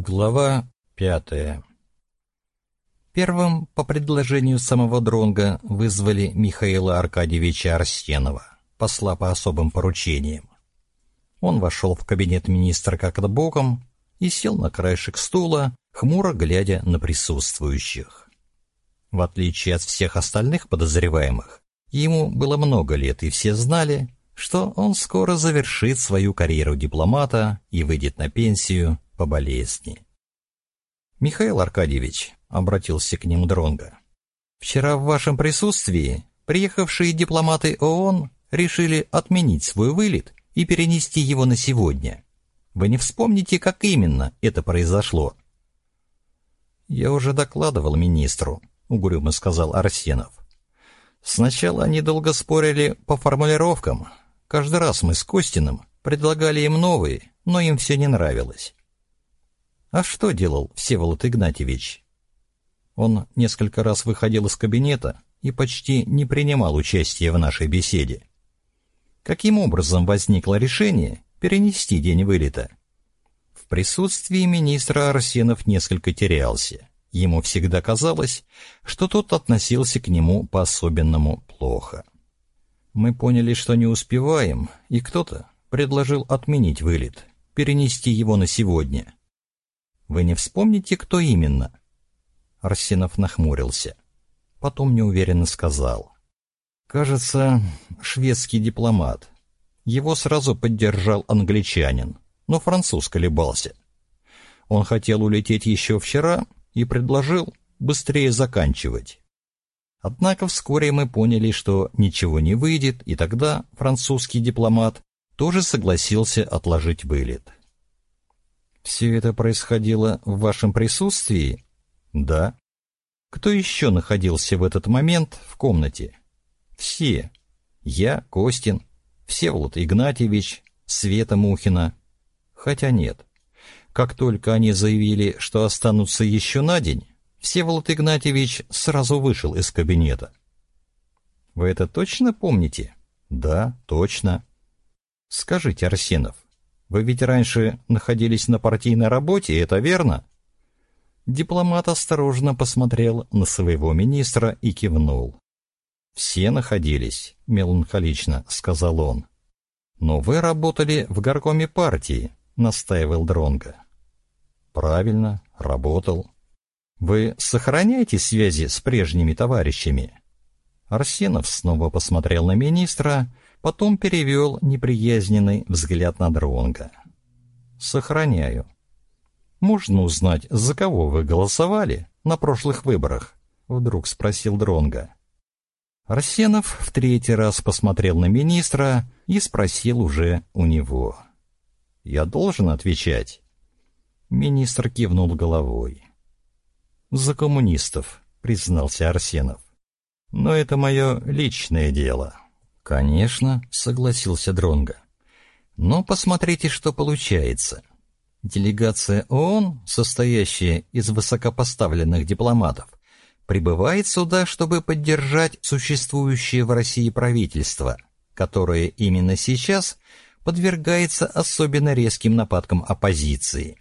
Глава пятая Первым, по предложению самого Дронга, вызвали Михаила Аркадьевича Арсенова, посла по особым поручениям. Он вошел в кабинет министра как-то боком и сел на краешек стула, хмуро глядя на присутствующих. В отличие от всех остальных подозреваемых, ему было много лет, и все знали, что он скоро завершит свою карьеру дипломата и выйдет на пенсию по болезни. Михаил Аркадьевич обратился к нему Дронга. Вчера в вашем присутствии приехавшие дипломаты ООН решили отменить свой вылет и перенести его на сегодня. Вы не вспомните, как именно это произошло? Я уже докладывал министру, угрюмо сказал Арсенов. Сначала они долго спорили по формулировкам. Каждый раз мы с Костиным предлагали им новые, но им все не нравилось. А что делал Всеволод Игнатьевич? Он несколько раз выходил из кабинета и почти не принимал участия в нашей беседе. Каким образом возникло решение перенести день вылета? В присутствии министра Арсенов несколько терялся. Ему всегда казалось, что тот относился к нему по-особенному плохо. Мы поняли, что не успеваем, и кто-то предложил отменить вылет, перенести его на сегодня. Вы не вспомните, кто именно?» Арсенов нахмурился. Потом неуверенно сказал. «Кажется, шведский дипломат. Его сразу поддержал англичанин, но француз колебался. Он хотел улететь еще вчера и предложил быстрее заканчивать. Однако вскоре мы поняли, что ничего не выйдет, и тогда французский дипломат тоже согласился отложить вылет. Все это происходило в вашем присутствии? Да. Кто еще находился в этот момент в комнате? Все. Я, Костин, Всеволод Игнатьевич, Света Мухина. Хотя нет. Как только они заявили, что останутся еще на день, Всеволод Игнатьевич сразу вышел из кабинета. Вы это точно помните? Да, точно. Скажите, Арсенов, вы ведь раньше находились на партийной работе, это верно?» Дипломат осторожно посмотрел на своего министра и кивнул. «Все находились», — меланхолично сказал он. «Но вы работали в горкоме партии», — настаивал Дронга. «Правильно, работал. Вы сохраняете связи с прежними товарищами?» Арсенов снова посмотрел на министра потом перевел неприязненный взгляд на Дронга. «Сохраняю. Можно узнать, за кого вы голосовали на прошлых выборах?» — вдруг спросил Дронга. Арсенов в третий раз посмотрел на министра и спросил уже у него. «Я должен отвечать?» Министр кивнул головой. «За коммунистов», — признался Арсенов. «Но это мое личное дело». Конечно, согласился Дронга. Но посмотрите, что получается. Делегация ООН, состоящая из высокопоставленных дипломатов, прибывает сюда, чтобы поддержать существующее в России правительство, которое именно сейчас подвергается особенно резким нападкам оппозиции.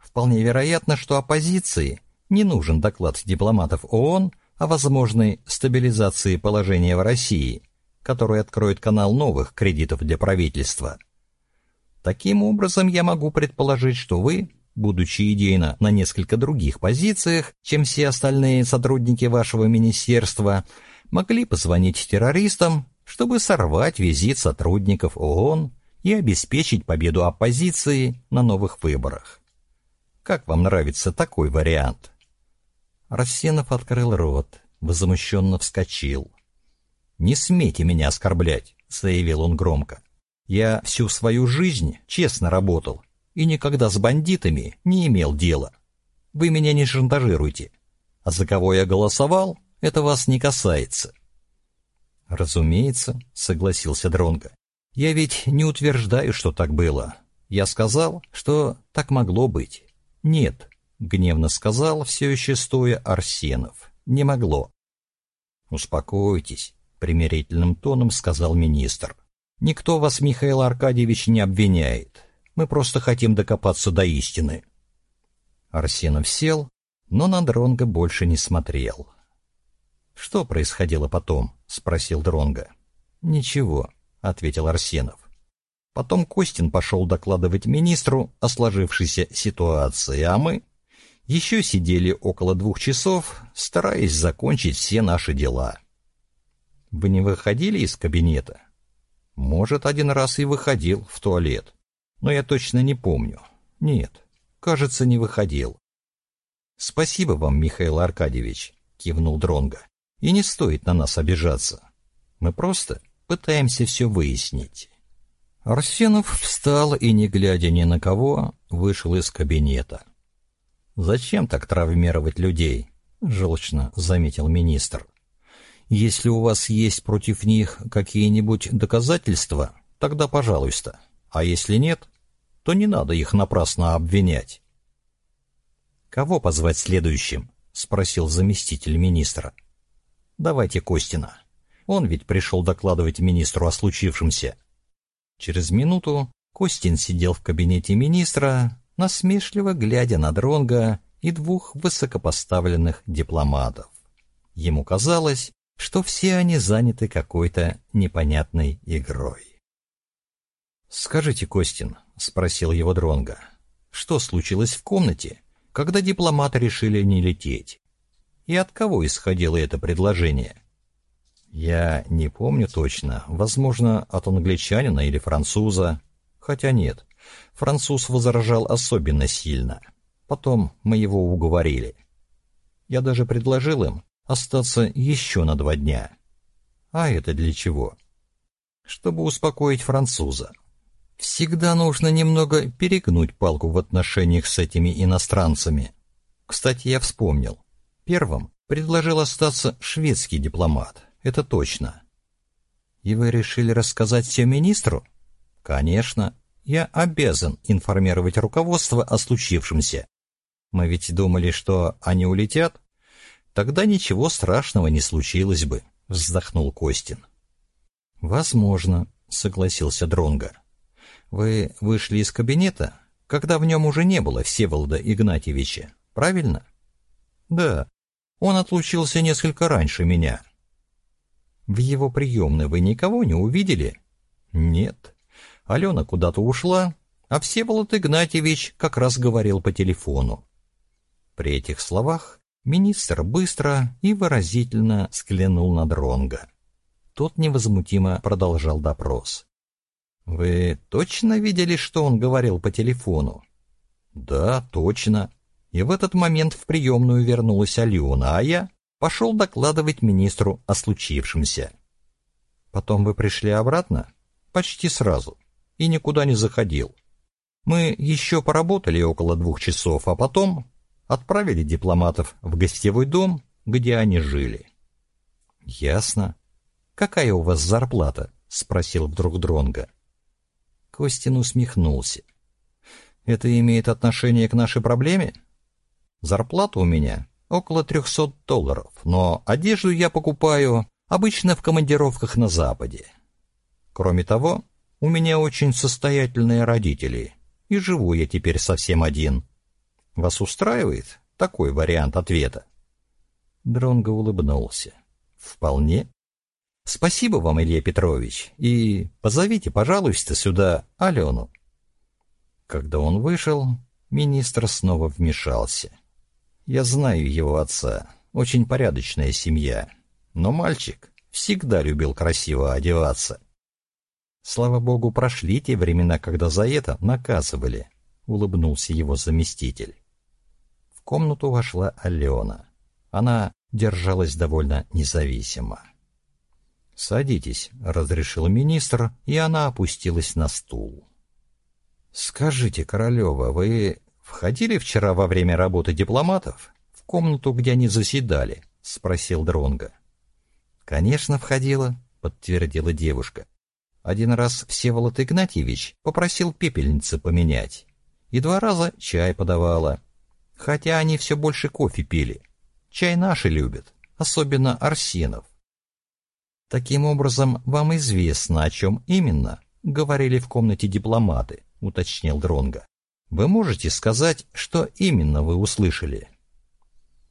Вполне вероятно, что оппозиции не нужен доклад дипломатов ООН о возможной стабилизации положения в России – который откроет канал новых кредитов для правительства. Таким образом, я могу предположить, что вы, будучи идейно на несколько других позициях, чем все остальные сотрудники вашего министерства, могли позвонить террористам, чтобы сорвать визит сотрудников ООН и обеспечить победу оппозиции на новых выборах. Как вам нравится такой вариант? Рассенов открыл рот, возмущенно вскочил. «Не смейте меня оскорблять», — заявил он громко. «Я всю свою жизнь честно работал и никогда с бандитами не имел дела. Вы меня не шантажируйте. А за кого я голосовал, это вас не касается». «Разумеется», — согласился Дронго. «Я ведь не утверждаю, что так было. Я сказал, что так могло быть». «Нет», — гневно сказал, все еще стоя Арсенов. «Не могло». «Успокойтесь примирительным тоном сказал министр. Никто вас, Михаил Аркадьевич, не обвиняет. Мы просто хотим докопаться до истины. Арсенов сел, но на Дронга больше не смотрел. «Что происходило потом?» — спросил Дронга. «Ничего», — ответил Арсенов. Потом Костин пошел докладывать министру о сложившейся ситуации, а мы еще сидели около двух часов, стараясь закончить все наши дела. Вы не выходили из кабинета? Может, один раз и выходил в туалет, но я точно не помню. Нет, кажется, не выходил. Спасибо вам, Михаил Аркадьевич, кивнул Дронга. И не стоит на нас обижаться. Мы просто пытаемся все выяснить. Арсенов встал и, не глядя ни на кого, вышел из кабинета. «Зачем так травмировать людей?» — желчно заметил министр. «Если у вас есть против них какие-нибудь доказательства, тогда пожалуйста. А если нет, то не надо их напрасно обвинять». «Кого позвать следующим?» — спросил заместитель министра. «Давайте Костина. Он ведь пришел докладывать министру о случившемся». Через минуту Костин сидел в кабинете министра, насмешливо глядя на Дронга и двух высокопоставленных дипломатов. Ему казалось, что все они заняты какой-то непонятной игрой. «Скажите, Костин», — спросил его Дронга, — «что случилось в комнате, когда дипломаты решили не лететь? И от кого исходило это предложение?» Я не помню точно. Возможно, от англичанина или француза. Хотя нет, француз возражал особенно сильно. Потом мы его уговорили. Я даже предложил им остаться еще на два дня. А это для чего? Чтобы успокоить француза. Всегда нужно немного перегнуть палку в отношениях с этими иностранцами. Кстати, я вспомнил. Первым предложил остаться шведский дипломат — это точно. И вы решили рассказать все министру? Конечно. Я обязан информировать руководство о случившемся. Мы ведь думали, что они улетят. Тогда ничего страшного не случилось бы, вздохнул Костин. Возможно, согласился Дронга. Вы вышли из кабинета, когда в нем уже не было Всеволода Игнатьевича, правильно? Да. Он отлучился несколько раньше меня. В его приемной вы никого не увидели? Нет. Алена куда-то ушла, а Всеволод Игнатьевич как раз говорил по телефону. При этих словах министр быстро и выразительно взглянул на Дронга. Тот невозмутимо продолжал допрос. «Вы точно видели, что он говорил по телефону?» «Да, точно. И в этот момент в приемную вернулась Алена, а я пошел докладывать министру о случившемся. Потом вы пришли обратно? Почти сразу. И никуда не заходил. Мы еще поработали около двух часов, а потом отправили дипломатов в гостевой дом, где они жили. Ясно. Какая у вас зарплата? спросил вдруг Дронга. Костин усмехнулся. Это имеет отношение к нашей проблеме? Зарплата у меня около 300 долларов, но одежду я покупаю обычно в командировках на Западе. Кроме того, у меня очень состоятельные родители, и живу я теперь совсем один. Вас устраивает такой вариант ответа? Дронго улыбнулся. Вполне. Спасибо вам, Илья Петрович, и позовите, пожалуйста, сюда Алену. Когда он вышел, министр снова вмешался. Я знаю его отца. Очень порядочная семья. Но мальчик всегда любил красиво одеваться. Слава богу, прошли те времена, когда за это наказывали, улыбнулся его заместитель. Комнату вошла Алена. Она держалась довольно независимо. «Садитесь», — разрешил министр, и она опустилась на стул. «Скажите, Королева, вы «Входили вчера во время работы дипломатов в комнату, где они заседали?» — спросил Дронга. «Конечно, входила», — подтвердила девушка. Один раз Всеволод Игнатьевич попросил пепельницы поменять. И два раза чай подавала. Хотя они все больше кофе пили. Чай наши любят, особенно Арсенов. Таким образом, вам известно, о чем именно говорили в комнате дипломаты, уточнил Дронга. Вы можете сказать, что именно вы услышали?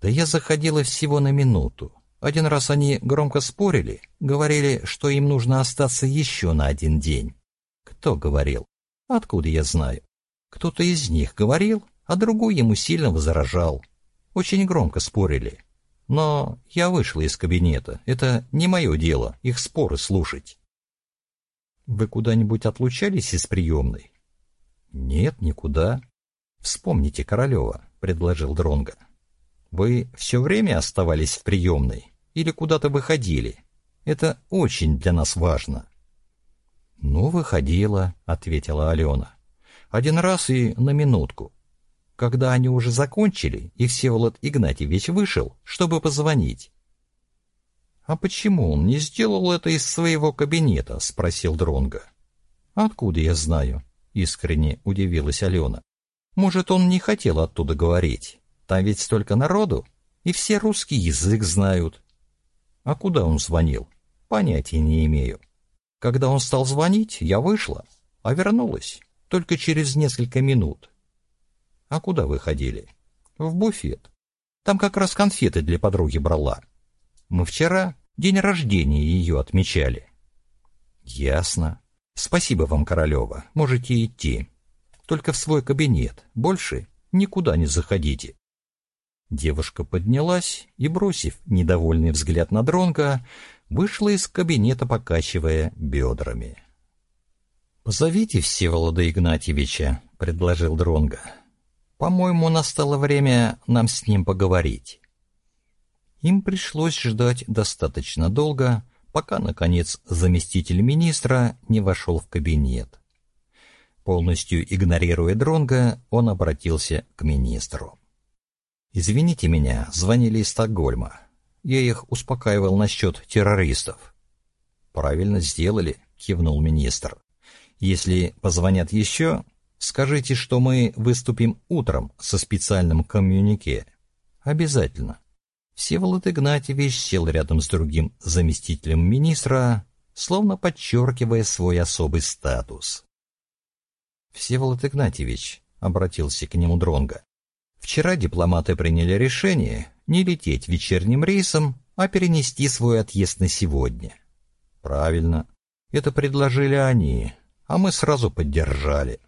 Да я заходила всего на минуту. Один раз они громко спорили, говорили, что им нужно остаться еще на один день. Кто говорил? Откуда я знаю? Кто-то из них говорил, а другой ему сильно возражал. Очень громко спорили. Но я вышла из кабинета. Это не мое дело, их споры слушать. Вы куда-нибудь отлучались из приемной? Нет, никуда. Вспомните Королева, предложил Дронга. Вы все время оставались в приемной или куда-то выходили? Это очень для нас важно. Ну, выходила, ответила Алена. Один раз и на минутку. Когда они уже закончили, и Всеволод Игнатьевич вышел, чтобы позвонить. «А почему он не сделал это из своего кабинета?» — спросил Дронга. «Откуда я знаю?» — искренне удивилась Алена. «Может, он не хотел оттуда говорить? Там ведь столько народу, и все русский язык знают». «А куда он звонил?» «Понятия не имею. Когда он стал звонить, я вышла, а вернулась только через несколько минут. «А куда вы ходили?» «В буфет. Там как раз конфеты для подруги брала. Мы вчера день рождения ее отмечали». «Ясно. Спасибо вам, Королева. Можете идти. Только в свой кабинет. Больше никуда не заходите». Девушка поднялась и, бросив недовольный взгляд на Дронга, вышла из кабинета, покачивая бедрами. «Позовите Всеволода Игнатьевича», — предложил Дронга. По-моему, настало время нам с ним поговорить. Им пришлось ждать достаточно долго, пока, наконец, заместитель министра не вошел в кабинет. Полностью игнорируя Дронга, он обратился к министру. «Извините меня, звонили из Стокгольма. Я их успокаивал насчет террористов». «Правильно сделали», — кивнул министр. «Если позвонят еще, Скажите, что мы выступим утром со специальным коммюнике. Обязательно. Всеволод Игнатьевич сел рядом с другим заместителем министра, словно подчеркивая свой особый статус. Всеволод Игнатьевич обратился к нему Дронга. Вчера дипломаты приняли решение не лететь вечерним рейсом, а перенести свой отъезд на сегодня. Правильно. Это предложили они, а мы сразу поддержали.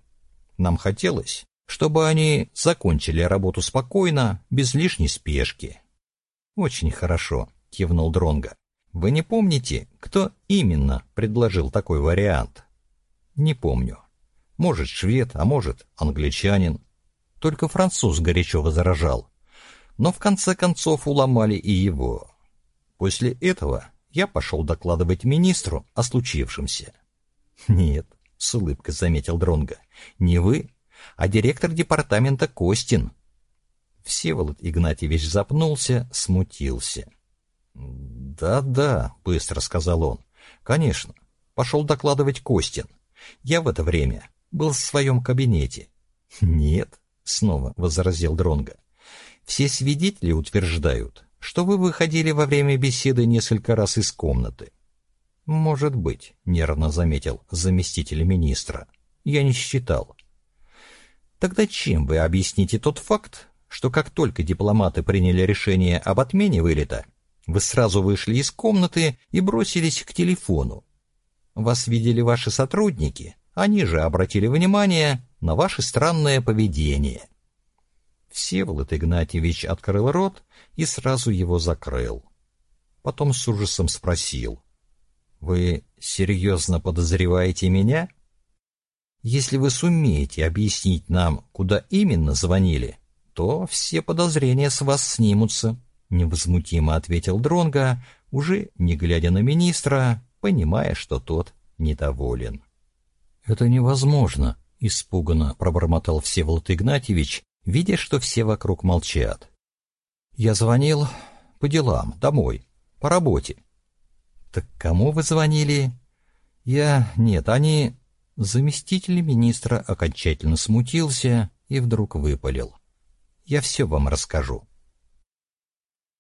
Нам хотелось, чтобы они закончили работу спокойно, без лишней спешки. Очень хорошо, кивнул Дронга. Вы не помните, кто именно предложил такой вариант? Не помню. Может, швед, а может, англичанин. Только француз горячо возражал. Но в конце концов уломали и его. После этого я пошел докладывать министру о случившемся. Нет, — с улыбкой заметил Дронга. «Не вы, а директор департамента Костин». Всеволод Игнатьевич запнулся, смутился. «Да-да», — быстро сказал он. «Конечно. Пошел докладывать Костин. Я в это время был в своем кабинете». «Нет», — снова возразил Дронга. «Все свидетели утверждают, что вы выходили во время беседы несколько раз из комнаты. «Может быть», — нервно заметил заместитель министра. «Я не считал». «Тогда чем вы объясните тот факт, что как только дипломаты приняли решение об отмене вылета, вы сразу вышли из комнаты и бросились к телефону? Вас видели ваши сотрудники, они же обратили внимание на ваше странное поведение». Всеволод Игнатьевич открыл рот и сразу его закрыл. Потом с ужасом спросил. Вы серьезно подозреваете меня? Если вы сумеете объяснить нам, куда именно звонили, то все подозрения с вас снимутся, невозмутимо ответил Дронга, уже не глядя на министра, понимая, что тот недоволен. Это невозможно, испуганно пробормотал Всеволод Игнатьевич, видя, что все вокруг молчат. Я звонил по делам, домой, по работе. «Так кому вы звонили?» «Я... Нет, они...» Заместитель министра окончательно смутился и вдруг выпалил. «Я все вам расскажу.